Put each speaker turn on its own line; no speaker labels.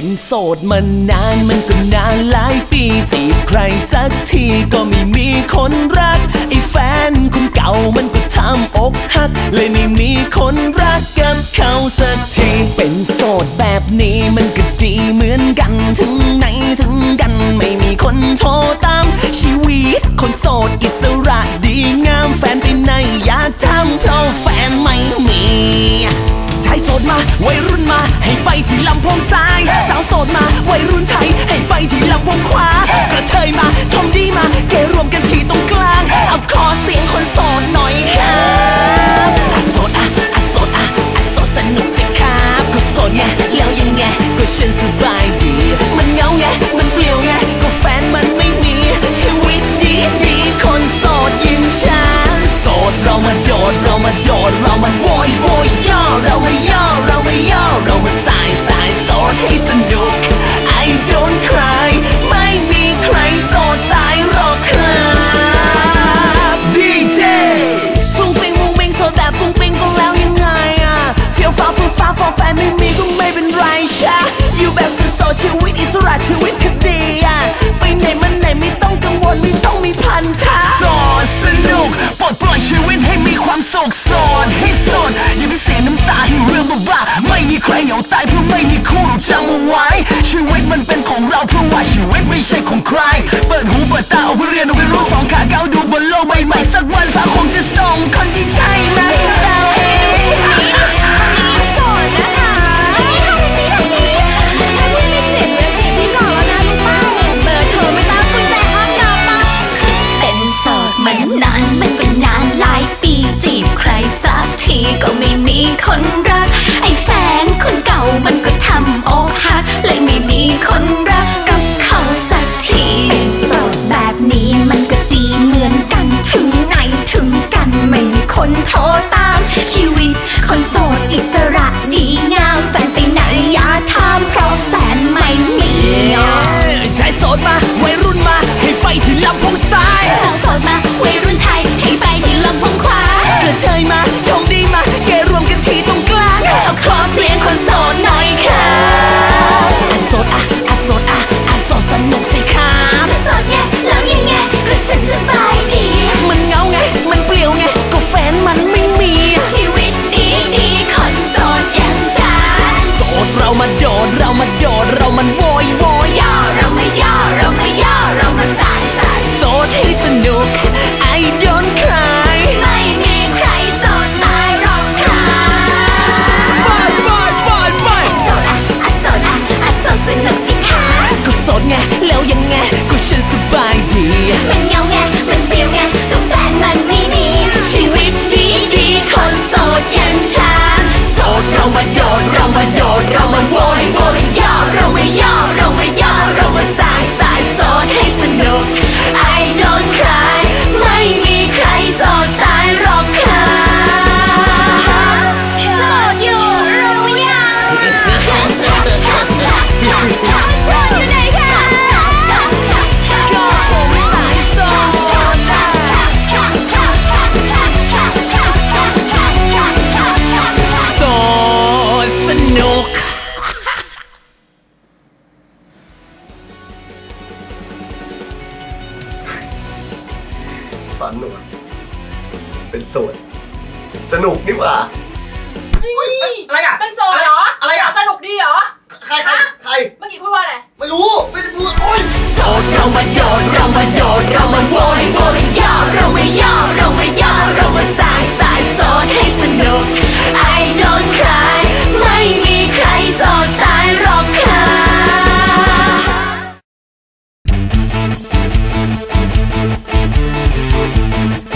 เป็นโสดมานานมันก็นานหลายปีจีบใครสักทีก็ไม่มีคนรัก ไอ้แฟนคนเก่ามันก็ทำอกหัก เลยไม่มีคนรักกับเขาสักที เป็นโสดแบบนี้มันก็ดีเหมือนกันถึงไหนถึงกันไม่มีคนโทรตาม ชีวิตคนโสดอิสระดีงามแฟนไปไหนอย่าทำเพราะแฟนไม่มีชายโสดมาไว้ ให้ไปที่ลำโพงซ้าย สาวโสดมาวัยรุ่นไทย ให้ไปที่ลำโพงขวากระเทยมาทอมดีมา เกรวมกันที่ตรงกลางอัพ
คอร์ส
ฝันหนูเป็นโสดสนุกนี่หว่า อะไรอะ
เป็นโซน
Thank